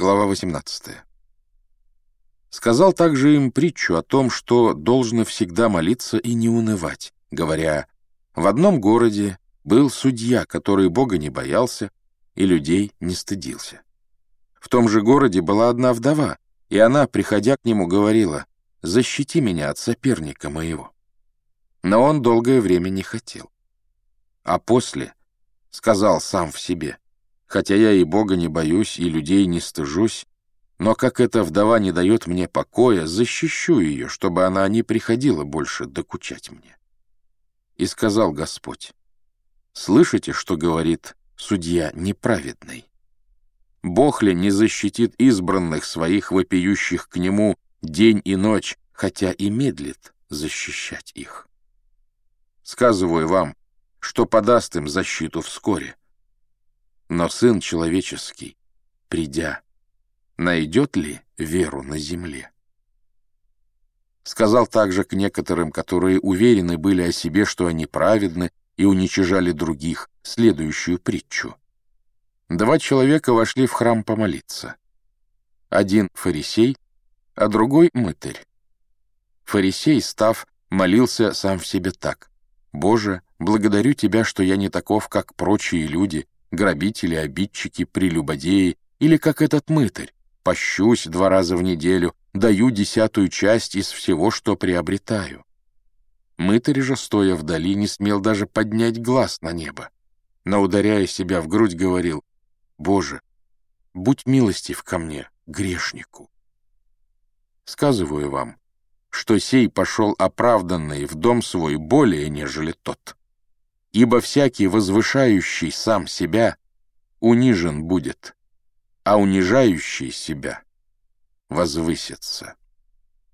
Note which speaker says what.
Speaker 1: Глава 18. Сказал также им притчу о том, что должно всегда молиться и не унывать, говоря, «В одном городе был судья, который Бога не боялся и людей не стыдился. В том же городе была одна вдова, и она, приходя к нему, говорила, «Защити меня от соперника моего». Но он долгое время не хотел. А после сказал сам в себе, «Хотя я и Бога не боюсь, и людей не стыжусь, но как эта вдова не дает мне покоя, защищу ее, чтобы она не приходила больше докучать мне». И сказал Господь, «Слышите, что говорит судья неправедный? Бог ли не защитит избранных своих, вопиющих к нему день и ночь, хотя и медлит защищать их? Сказываю вам, что подаст им защиту вскоре. Но Сын Человеческий, придя, найдет ли веру на земле? Сказал также к некоторым, которые уверены были о себе, что они праведны и уничижали других, следующую притчу. Два человека вошли в храм помолиться. Один фарисей, а другой мытарь. Фарисей, став, молился сам в себе так. «Боже, благодарю Тебя, что я не таков, как прочие люди, грабители, обидчики, прелюбодеи, или как этот мытарь. Пощусь два раза в неделю, даю десятую часть из всего, что приобретаю». Мытарь же, стоя вдали, не смел даже поднять глаз на небо, но, ударяя себя в грудь, говорил, «Боже, будь милостив ко мне, грешнику». Сказываю вам, что сей пошел оправданный в дом свой более, нежели тот. Ибо всякий, возвышающий сам себя, унижен будет, а унижающий себя возвысится.